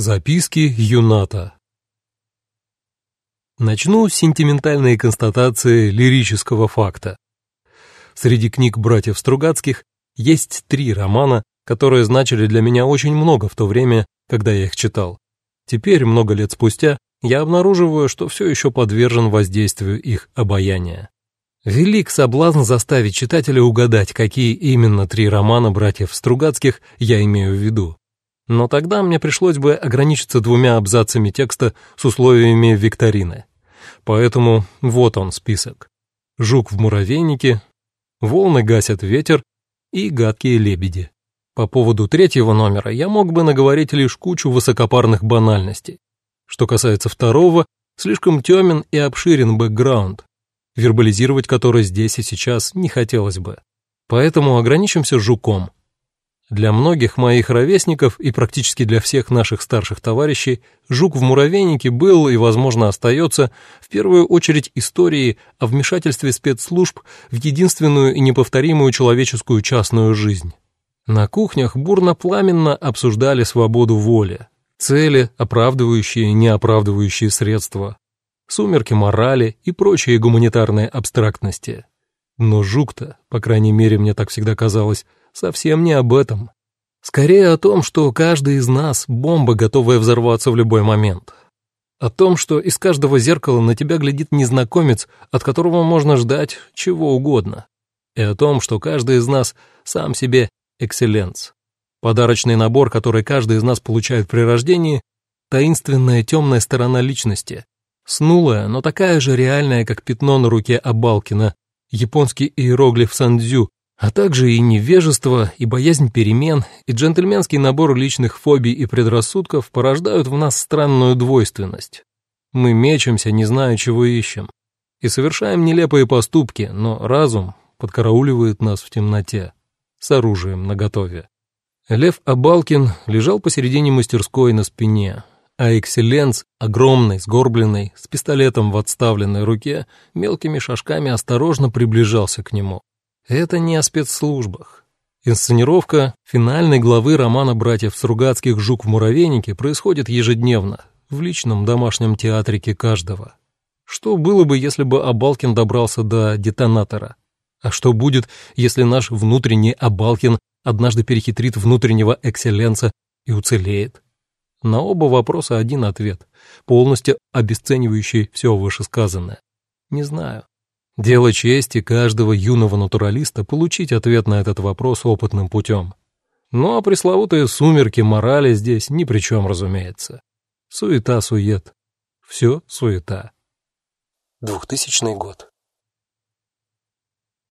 Записки Юната Начну с сентиментальной констатации лирического факта. Среди книг братьев Стругацких есть три романа, которые значили для меня очень много в то время, когда я их читал. Теперь, много лет спустя, я обнаруживаю, что все еще подвержен воздействию их обаяния. Велик соблазн заставить читателя угадать, какие именно три романа братьев Стругацких я имею в виду. Но тогда мне пришлось бы ограничиться двумя абзацами текста с условиями викторины. Поэтому вот он список. «Жук в муравейнике», «Волны гасят ветер» и «Гадкие лебеди». По поводу третьего номера я мог бы наговорить лишь кучу высокопарных банальностей. Что касается второго, слишком темен и обширен бэкграунд, вербализировать который здесь и сейчас не хотелось бы. Поэтому ограничимся жуком. Для многих моих ровесников и практически для всех наших старших товарищей жук в муравейнике был и, возможно, остается в первую очередь историей о вмешательстве спецслужб в единственную и неповторимую человеческую частную жизнь. На кухнях бурно-пламенно обсуждали свободу воли, цели, оправдывающие и неоправдывающие средства, сумерки морали и прочие гуманитарные абстрактности. Но жук-то, по крайней мере, мне так всегда казалось, совсем не об этом. Скорее о том, что каждый из нас — бомба, готовая взорваться в любой момент. О том, что из каждого зеркала на тебя глядит незнакомец, от которого можно ждать чего угодно. И о том, что каждый из нас сам себе экселленс. Подарочный набор, который каждый из нас получает при рождении, таинственная темная сторона личности. Снулая, но такая же реальная, как пятно на руке Абалкина, японский иероглиф Сандзю, а также и невежество, и боязнь перемен, и джентльменский набор личных фобий и предрассудков порождают в нас странную двойственность. Мы мечемся, не зная, чего ищем, и совершаем нелепые поступки, но разум подкарауливает нас в темноте, с оружием наготове. Лев Абалкин лежал посередине мастерской на спине, а экселленс, огромный, сгорбленный, с пистолетом в отставленной руке, мелкими шажками осторожно приближался к нему. Это не о спецслужбах. Инсценировка финальной главы романа братьев Стругацких «Жук в муравейнике» происходит ежедневно, в личном домашнем театрике каждого. Что было бы, если бы Абалкин добрался до детонатора? А что будет, если наш внутренний Абалкин однажды перехитрит внутреннего экселленса и уцелеет? На оба вопроса один ответ, полностью обесценивающий все вышесказанное. Не знаю. Дело чести каждого юного натуралиста получить ответ на этот вопрос опытным путем. Ну а пресловутые сумерки морали здесь ни при чем, разумеется. Суета-сует. Все суета. 2000 год.